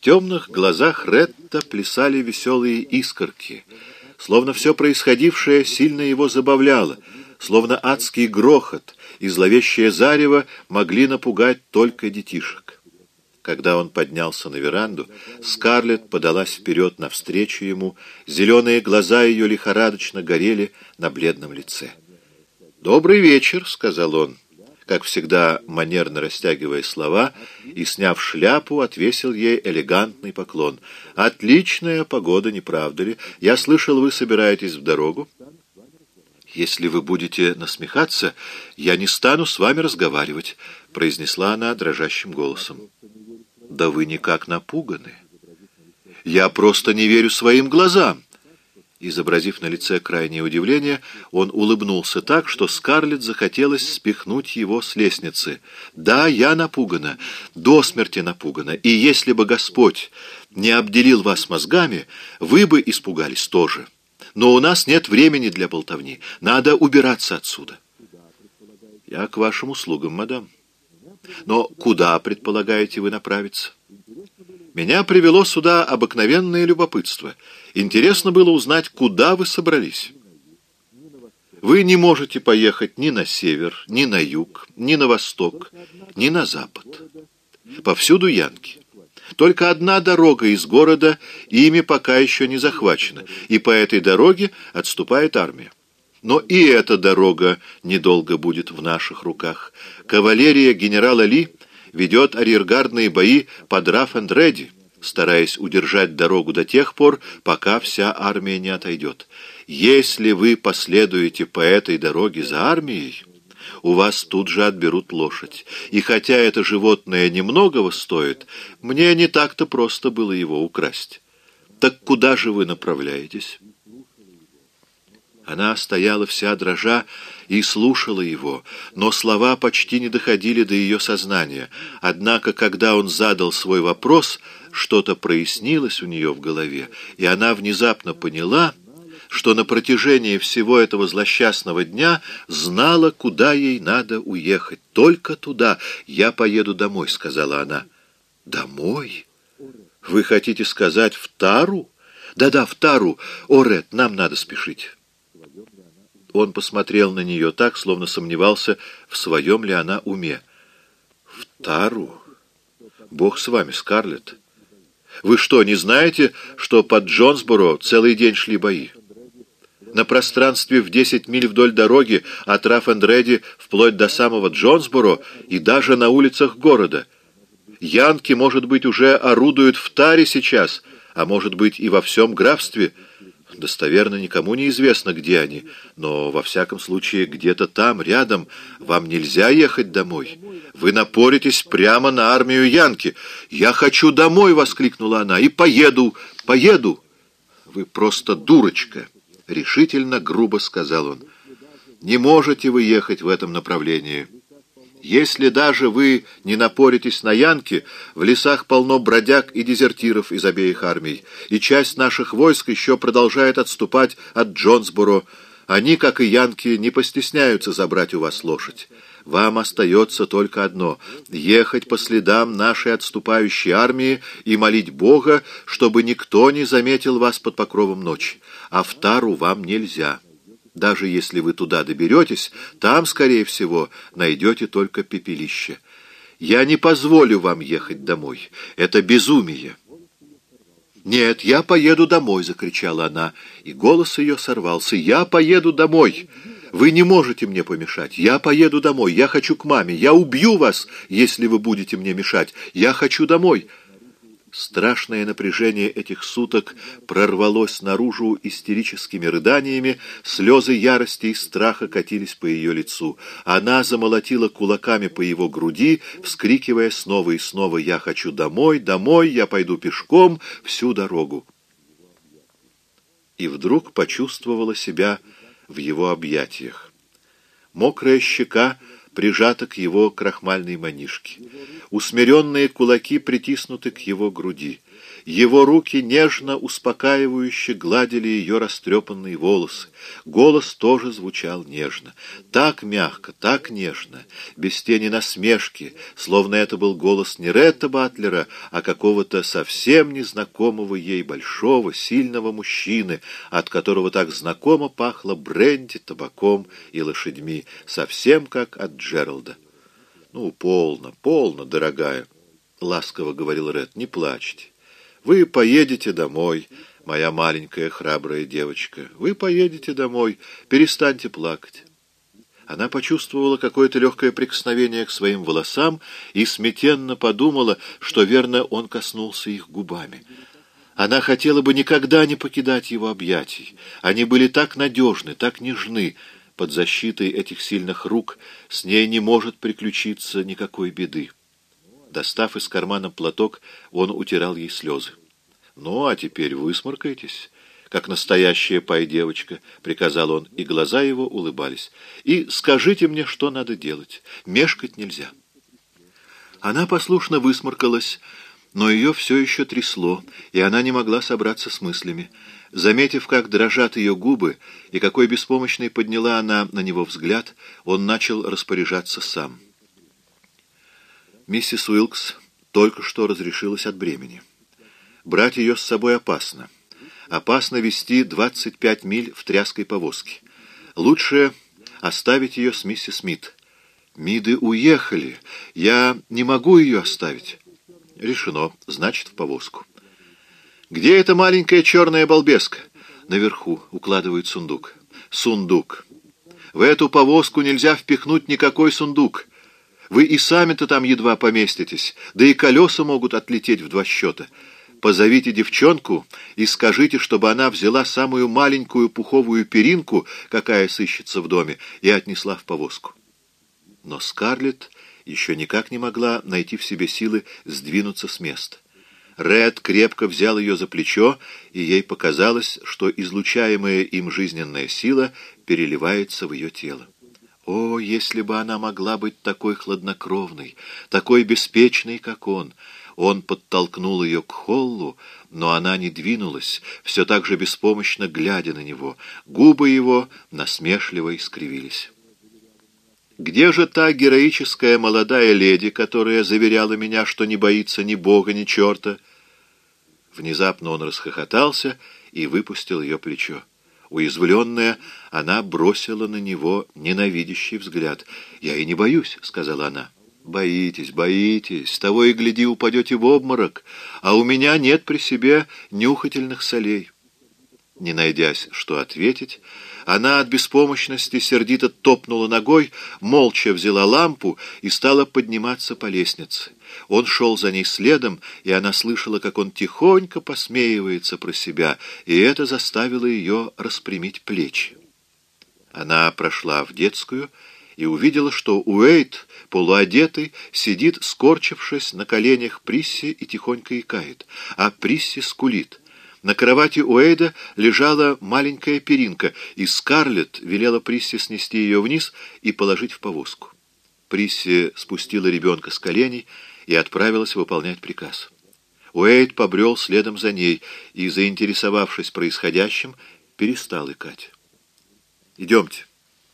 Темных глазах Ретта плясали веселые искорки, словно все происходившее сильно его забавляло, словно адский грохот и зловещее зарево могли напугать только детишек. Когда он поднялся на веранду, Скарлетт подалась вперед навстречу ему, зеленые глаза ее лихорадочно горели на бледном лице. «Добрый вечер», — сказал он как всегда манерно растягивая слова, и, сняв шляпу, отвесил ей элегантный поклон. «Отличная погода, не правда ли? Я слышал, вы собираетесь в дорогу?» «Если вы будете насмехаться, я не стану с вами разговаривать», — произнесла она дрожащим голосом. «Да вы никак напуганы. Я просто не верю своим глазам». Изобразив на лице крайнее удивление, он улыбнулся так, что Скарлетт захотелось спихнуть его с лестницы. «Да, я напугана, до смерти напугана, и если бы Господь не обделил вас мозгами, вы бы испугались тоже. Но у нас нет времени для болтовни, надо убираться отсюда». «Я к вашим услугам, мадам. Но куда, предполагаете вы направиться?» «Меня привело сюда обыкновенное любопытство». Интересно было узнать, куда вы собрались. Вы не можете поехать ни на север, ни на юг, ни на восток, ни на запад. Повсюду янки. Только одна дорога из города ими пока еще не захвачена, и по этой дороге отступает армия. Но и эта дорога недолго будет в наших руках. Кавалерия генерала Ли ведет арьергардные бои под Раф-энд-Редди стараясь удержать дорогу до тех пор, пока вся армия не отойдет. Если вы последуете по этой дороге за армией, у вас тут же отберут лошадь. И хотя это животное немногого стоит, мне не так-то просто было его украсть. Так куда же вы направляетесь?» Она стояла вся дрожа и слушала его, но слова почти не доходили до ее сознания. Однако, когда он задал свой вопрос, что-то прояснилось у нее в голове, и она внезапно поняла, что на протяжении всего этого злосчастного дня знала, куда ей надо уехать. Только туда. «Я поеду домой», — сказала она. «Домой? Вы хотите сказать в Тару?» «Да-да, в Тару. О, Ред, нам надо спешить». Он посмотрел на нее так, словно сомневался, в своем ли она уме. «В Тару? Бог с вами, Скарлетт. Вы что, не знаете, что под Джонсборо целый день шли бои? На пространстве в 10 миль вдоль дороги от Раф-энд-Реди вплоть до самого Джонсборо и даже на улицах города. Янки, может быть, уже орудуют в Таре сейчас, а может быть и во всем графстве – Достоверно никому не известно, где они, но, во всяком случае, где-то там, рядом. Вам нельзя ехать домой. Вы напоритесь прямо на армию Янки. «Я хочу домой!» — воскликнула она. «И поеду, поеду!» «Вы просто дурочка!» — решительно, грубо сказал он. «Не можете вы ехать в этом направлении». Если даже вы не напоритесь на янки, в лесах полно бродяг и дезертиров из обеих армий, и часть наших войск еще продолжает отступать от Джонсборо. Они, как и янки, не постесняются забрать у вас лошадь. Вам остается только одно — ехать по следам нашей отступающей армии и молить Бога, чтобы никто не заметил вас под покровом ночи. А в Тару вам нельзя». Даже если вы туда доберетесь, там, скорее всего, найдете только пепелище. Я не позволю вам ехать домой. Это безумие. «Нет, я поеду домой!» — закричала она, и голос ее сорвался. «Я поеду домой! Вы не можете мне помешать! Я поеду домой! Я хочу к маме! Я убью вас, если вы будете мне мешать! Я хочу домой!» Страшное напряжение этих суток прорвалось наружу истерическими рыданиями, слезы ярости и страха катились по ее лицу. Она замолотила кулаками по его груди, вскрикивая снова и снова «Я хочу домой, домой, я пойду пешком всю дорогу». И вдруг почувствовала себя в его объятиях. Мокрая щека прижата к его крахмальной манишке. Усмиренные кулаки притиснуты к его груди. Его руки нежно, успокаивающе гладили ее растрепанные волосы. Голос тоже звучал нежно. Так мягко, так нежно, без тени насмешки, словно это был голос не Ретта Батлера, а какого-то совсем незнакомого ей большого, сильного мужчины, от которого так знакомо пахло бренди, табаком и лошадьми, совсем как от Джералда. «Ну, полно, полно, дорогая», — ласково говорил Ред, — «не плачьте». Вы поедете домой, моя маленькая храбрая девочка. Вы поедете домой, перестаньте плакать. Она почувствовала какое-то легкое прикосновение к своим волосам и смятенно подумала, что, верно, он коснулся их губами. Она хотела бы никогда не покидать его объятий. Они были так надежны, так нежны. Под защитой этих сильных рук с ней не может приключиться никакой беды. Достав из кармана платок, он утирал ей слезы. «Ну, а теперь высморкайтесь, как настоящая пай-девочка», — приказал он, и глаза его улыбались. «И скажите мне, что надо делать. Мешкать нельзя». Она послушно высморкалась, но ее все еще трясло, и она не могла собраться с мыслями. Заметив, как дрожат ее губы, и какой беспомощной подняла она на него взгляд, он начал распоряжаться сам. Миссис Уилкс только что разрешилась от бремени. Брать ее с собой опасно. Опасно вести 25 миль в тряской повозке. Лучше оставить ее с миссис Смит. Миды уехали. Я не могу ее оставить. Решено. Значит, в повозку. Где эта маленькая черная балбеска? Наверху укладывает сундук. Сундук. В эту повозку нельзя впихнуть никакой сундук. Вы и сами-то там едва поместитесь, да и колеса могут отлететь в два счета. Позовите девчонку и скажите, чтобы она взяла самую маленькую пуховую перинку, какая сыщется в доме, и отнесла в повозку. Но Скарлетт еще никак не могла найти в себе силы сдвинуться с места. Ред крепко взял ее за плечо, и ей показалось, что излучаемая им жизненная сила переливается в ее тело. О, если бы она могла быть такой хладнокровной, такой беспечной, как он! Он подтолкнул ее к холлу, но она не двинулась, все так же беспомощно глядя на него. Губы его насмешливо искривились. «Где же та героическая молодая леди, которая заверяла меня, что не боится ни бога, ни черта?» Внезапно он расхохотался и выпустил ее плечо. Уязвленная, она бросила на него ненавидящий взгляд. «Я и не боюсь», — сказала она. «Боитесь, боитесь, того и гляди, упадете в обморок, а у меня нет при себе нюхательных солей». Не найдясь, что ответить, она от беспомощности сердито топнула ногой, молча взяла лампу и стала подниматься по лестнице. Он шел за ней следом, и она слышала, как он тихонько посмеивается про себя, и это заставило ее распрямить плечи. Она прошла в детскую и увидела, что Уэйт, полуодетый, сидит, скорчившись на коленях Присси и тихонько икает, а Присси скулит. На кровати Уэйда лежала маленькая перинка, и Скарлетт велела Присси снести ее вниз и положить в повозку. Присси спустила ребенка с коленей, и отправилась выполнять приказ. Уэйд побрел следом за ней и, заинтересовавшись происходящим, перестал икать. «Идемте»,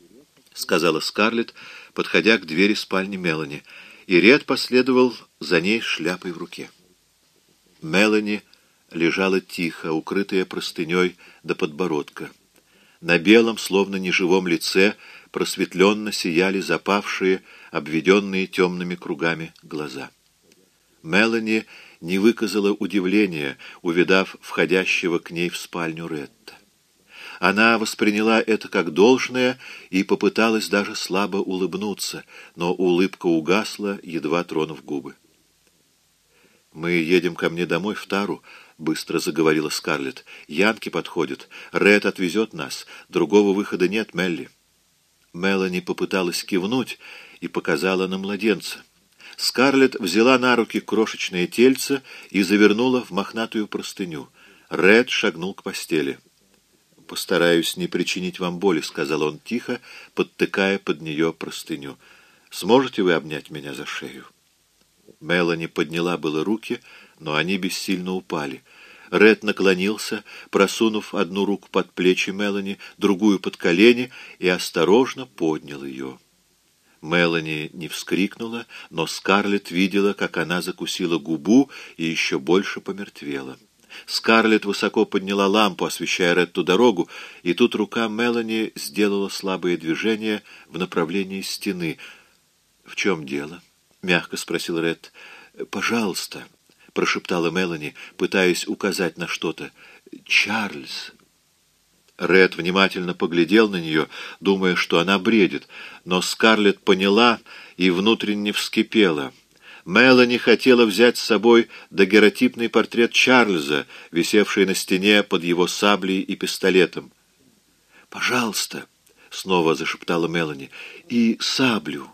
— сказала Скарлетт, подходя к двери спальни Мелани, и Ред последовал за ней шляпой в руке. Мелани лежала тихо, укрытая простыней до подбородка. На белом, словно неживом лице, просветленно сияли запавшие, обведенные темными кругами глаза. Мелани не выказала удивления, увидав входящего к ней в спальню Ретта. Она восприняла это как должное и попыталась даже слабо улыбнуться, но улыбка угасла, едва тронув губы. «Мы едем ко мне домой в Тару», — быстро заговорила Скарлетт. «Янки подходят. Ред отвезет нас. Другого выхода нет, Мелли». Мелани попыталась кивнуть и показала на младенца. Скарлетт взяла на руки крошечное тельце и завернула в мохнатую простыню. Ред шагнул к постели. «Постараюсь не причинить вам боли», — сказал он тихо, подтыкая под нее простыню. «Сможете вы обнять меня за шею?» Мелани подняла было руки, но они бессильно упали. Ред наклонился, просунув одну руку под плечи Мелани, другую под колени, и осторожно поднял ее. Мелани не вскрикнула, но Скарлетт видела, как она закусила губу и еще больше помертвела. Скарлетт высоко подняла лампу, освещая Ретту дорогу, и тут рука Мелани сделала слабое движение в направлении стены. «В чем дело?» — мягко спросил Ретт. «Пожалуйста», — прошептала Мелани, пытаясь указать на что-то. «Чарльз». Ред внимательно поглядел на нее, думая, что она бредит, но Скарлетт поняла и внутренне вскипела. Мелани хотела взять с собой дагеротипный портрет Чарльза, висевший на стене под его саблей и пистолетом. «Пожалуйста», — снова зашептала Мелани, — «и саблю».